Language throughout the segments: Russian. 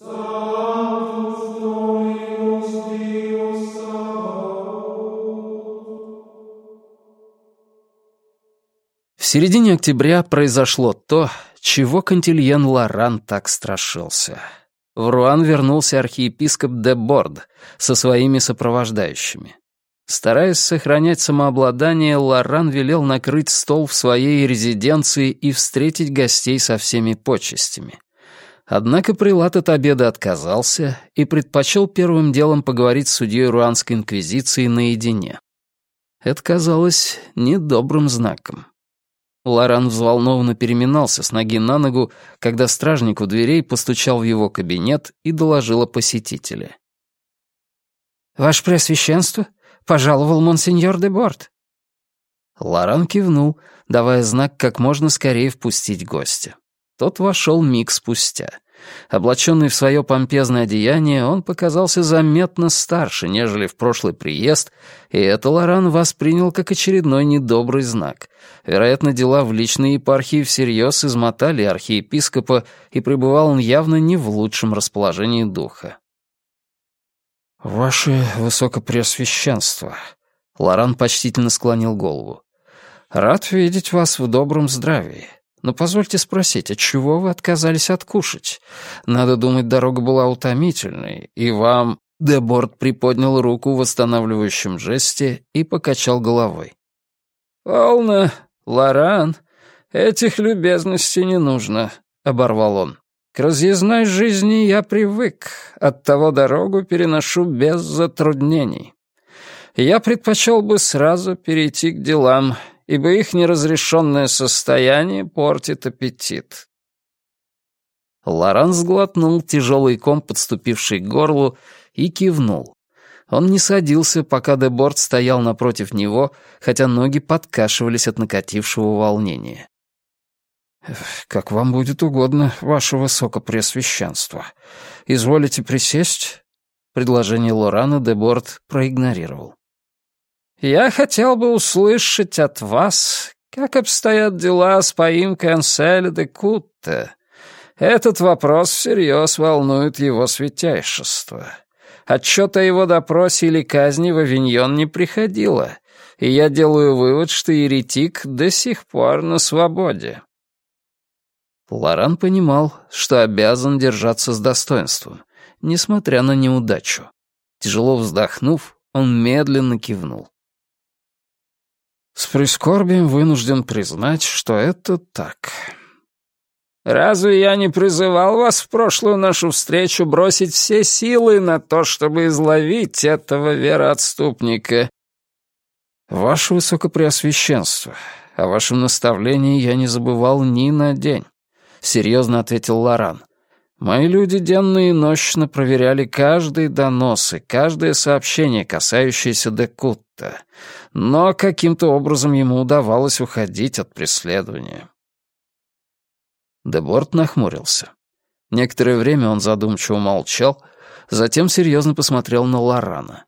В середине октября произошло то, чего Кантильен Лоран так страшился. В Руан вернулся архиепископ де Борд со своими сопровождающими. Стараясь сохранять самообладание, Лоран велел накрыть стол в своей резиденции и встретить гостей со всеми почестями. Однако прилад от обеда отказался и предпочел первым делом поговорить с судьей Руанской инквизиции наедине. Это казалось недобрым знаком. Лоран взволнованно переминался с ноги на ногу, когда стражник у дверей постучал в его кабинет и доложил о посетителе. «Ваше Преосвященство, пожаловал монсеньор де Борт». Лоран кивнул, давая знак как можно скорее впустить гостя. Тот вошел миг спустя. Облаченный в свое помпезное одеяние, он показался заметно старше, нежели в прошлый приезд, и это Лоран воспринял как очередной недобрый знак. Вероятно, дела в личной епархии всерьез измотали архиепископа, и пребывал он явно не в лучшем расположении духа. «Ваше Высокопреосвященство», — Лоран почтительно склонил голову, — «рад видеть вас в добром здравии». Но позвольте спросить, от чего вы отказались откушать? Надо думать, дорога была утомительной, и вам...» Деборд приподнял руку в восстанавливающем жесте и покачал головой. «Полно, Лоран, этих любезностей не нужно», — оборвал он. «К разъездной жизни я привык, оттого дорогу переношу без затруднений. Я предпочел бы сразу перейти к делам ибо их неразрешенное состояние портит аппетит. Лоран сглотнул тяжелый ком, подступивший к горлу, и кивнул. Он не садился, пока Деборт стоял напротив него, хотя ноги подкашивались от накатившего волнения. «Как вам будет угодно, ваше высокопреосвященство. Изволите присесть?» Предложение Лорана Деборт проигнорировал. Я хотел бы услышать от вас, как обстоят дела с поимкой Анселя де Кутте. Этот вопрос всерьез волнует его святейшество. Отчет о его допросе или казни в Авиньон не приходило, и я делаю вывод, что еретик до сих пор на свободе. Лоран понимал, что обязан держаться с достоинством, несмотря на неудачу. Тяжело вздохнув, он медленно кивнул. С прискорбием вынужден признать, что это так. «Разве я не призывал вас в прошлую нашу встречу бросить все силы на то, чтобы изловить этого вероотступника?» «Ваше Высокопреосвященство, о вашем наставлении я не забывал ни на день», — серьезно ответил Лоран. Мои люди денно и нощно проверяли каждый донос и каждое сообщение, касающееся Декутта, но каким-то образом ему удавалось уходить от преследования. Деборт нахмурился. Некоторое время он задумчиво молчал, затем серьезно посмотрел на Лорана.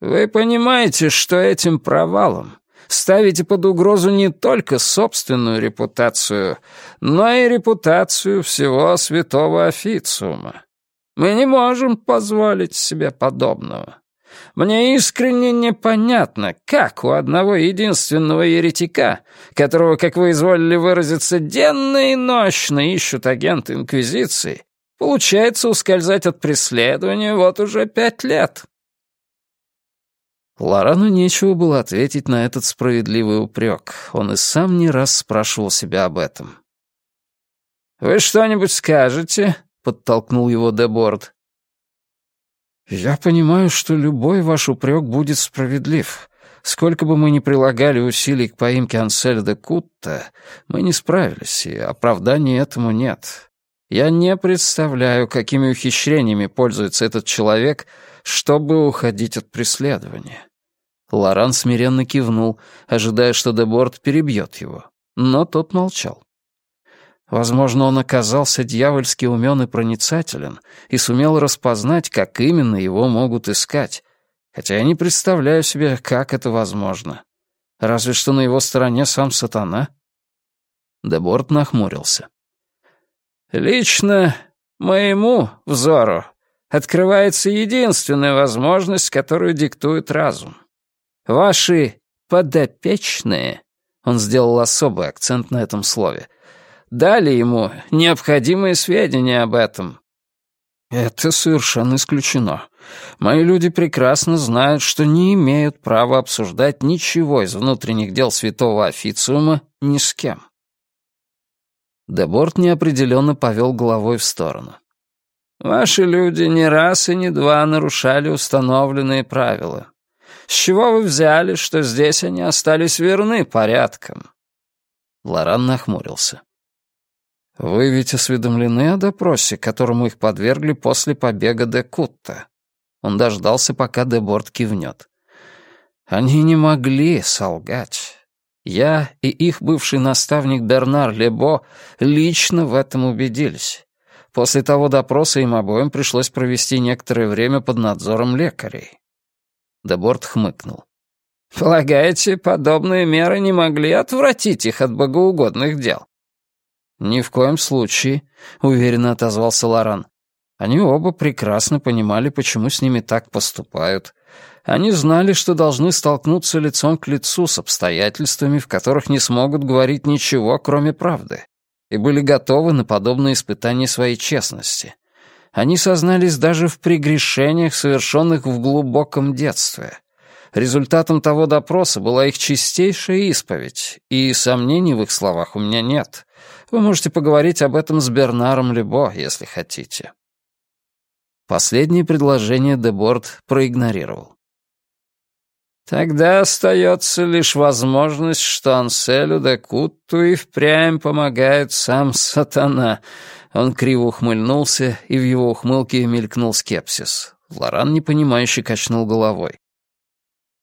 «Вы понимаете, что этим провалом ставите под угрозу не только собственную репутацию, но и репутацию всего святого официума. Мы не можем позволить себе подобного. Мне искренне непонятно, как у одного единственного еретика, которого, как вы изволили выразиться, денно и нощно ищут агенты Инквизиции, получается ускользать от преследования вот уже пять лет. Лорану нечего было ответить на этот справедливый упрек. Он и сам не раз спрашивал себя об этом. «Вы что-нибудь скажете?» — подтолкнул его Деборд. «Я понимаю, что любой ваш упрек будет справедлив. Сколько бы мы ни прилагали усилий к поимке Анселя де Кутта, мы не справились, и оправдания этому нет. Я не представляю, какими ухищрениями пользуется этот человек, чтобы уходить от преследования. Лоран смиренно кивнул, ожидая, что Деборд перебьет его. Но тот молчал. Возможно, он оказался дьявольски умен и проницателен и сумел распознать, как именно его могут искать. Хотя я не представляю себе, как это возможно. Разве что на его стороне сам сатана. Деборд нахмурился. «Лично Моему взору открывается единственная возможность, которую диктует разум. Ваши подопечные, он сделал особый акцент на этом слове, дали ему необходимые сведения об этом. Это совершенно исключено. Мои люди прекрасно знают, что не имеют права обсуждать ничего из внутренних дел святого официума ни с кем. Деборт неопределенно повел головой в сторону. «Ваши люди не раз и не два нарушали установленные правила. С чего вы взяли, что здесь они остались верны порядкам?» Лоран нахмурился. «Вы ведь осведомлены о допросе, которому их подвергли после побега де Кутта?» Он дождался, пока Деборт кивнет. «Они не могли солгать. Я и их бывший наставник Бернар Лебо лично в этом убедились. После того допроса им обоим пришлось провести некоторое время под надзором лекарей. Деборт хмыкнул. «Полагаете, подобные меры не могли отвратить их от богоугодных дел?» «Ни в коем случае», — уверенно отозвался Лоран. Они оба прекрасно понимали, почему с ними так поступают, они знали, что должны столкнуться лицом к лицу с обстоятельствами, в которых не смогут говорить ничего, кроме правды, и были готовы на подобные испытания своей честности. Они сознались даже в прегрешениях, совершенных в глубоком детстве. Результатом того допроса была их чистейшая исповедь, и сомнений в их словах у меня нет. Вы можете поговорить об этом с Бернаром Лебо, если хотите. Последнее предложение Деборд проигнорировал. Тогда остается лишь возможность, что Анселю де Кутту и впрямь помогает сам сатана. Он криво ухмыльнулся, и в его ухмылке мелькнул скепсис. Лоран непонимающе качнул головой.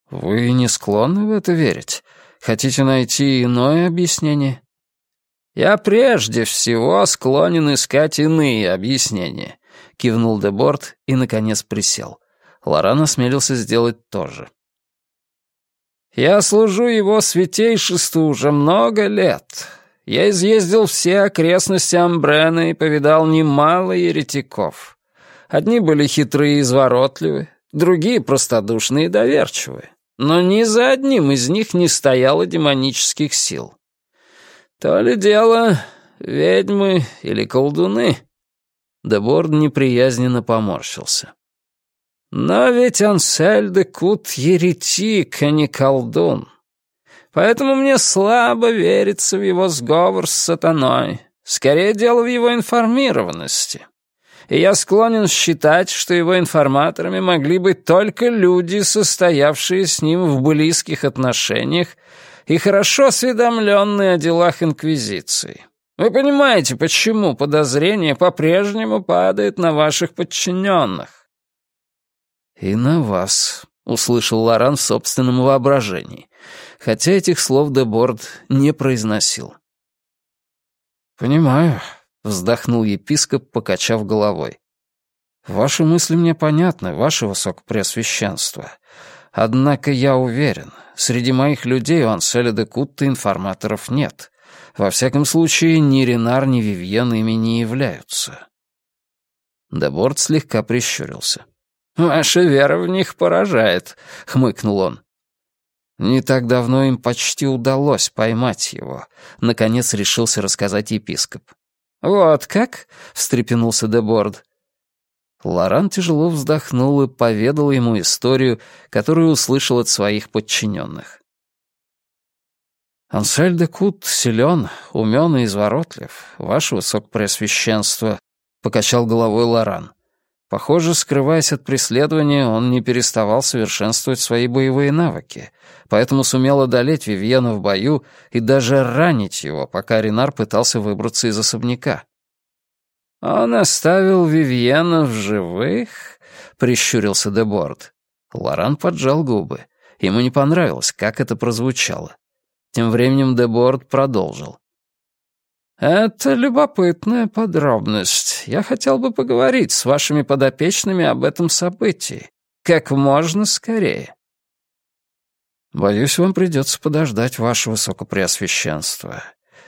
«Вы не склонны в это верить? Хотите найти иное объяснение?» «Я прежде всего склонен искать иные объяснения», — кивнул Деборт и, наконец, присел. Лоран осмелился сделать то же. Я служу его святейшеству уже много лет. Я изъездил все окрестности Амбрена и повидал немало еретиков. Одни были хитрые и изворотливы, другие простодушные и доверчивые. Но ни за одним из них не стояло демонических сил. То ли дело ведьмы или колдуны. Деборд неприязненно поморщился. Но ведь Ансель де Кут еретик, а не колдун. Поэтому мне слабо верится в его сговор с сатаной. Скорее дело в его информированности. И я склонен считать, что его информаторами могли быть только люди, состоявшие с ним в близких отношениях и хорошо осведомленные о делах Инквизиции. Вы понимаете, почему подозрение по-прежнему падает на ваших подчиненных? «И на вас», — услышал Лоран в собственном воображении, хотя этих слов Деборд не произносил. «Понимаю», — вздохнул епископ, покачав головой. «Ваши мысли мне понятны, ваше высокопреосвященство. Однако я уверен, среди моих людей у Анселя де Кутта информаторов нет. Во всяком случае, ни Ренар, ни Вивьен ими не являются». Деборд слегка прищурился. «Ваша вера в них поражает», — хмыкнул он. Не так давно им почти удалось поймать его. Наконец решился рассказать епископ. «Вот как?» — встрепенулся Деборд. Лоран тяжело вздохнул и поведал ему историю, которую услышал от своих подчиненных. «Ансель де Кут силен, умен и изворотлив, ваше высокопреосвященство», — покачал головой Лоран. Похоже, скрываясь от преследования, он не переставал совершенствовать свои боевые навыки, поэтому сумел одолеть Вивьена в бою и даже ранить его, пока Ренар пытался выбраться из особняка. «Он оставил Вивьена в живых?» — прищурился Деборд. Лоран поджал губы. Ему не понравилось, как это прозвучало. Тем временем Деборд продолжил. «Это любопытная подробность. Я хотел бы поговорить с вашими подопечными об этом событии. Как можно скорее». «Боюсь, вам придется подождать ваше высокопреосвященство.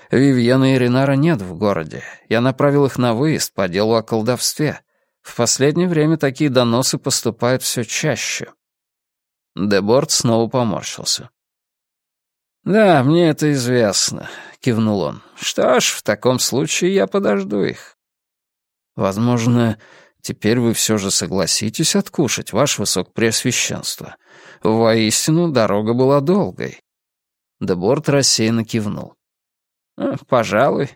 Вивьена и Ренара нет в городе. Я направил их на выезд по делу о колдовстве. В последнее время такие доносы поступают все чаще». Деборт снова поморщился. «Да, мне это известно», — кивнул он. «Что ж, в таком случае я подожду их». «Возможно, теперь вы все же согласитесь откушать, ваше высокопреосвященство. Воистину, дорога была долгой». Деборт рассеянно кивнул. «Пожалуй.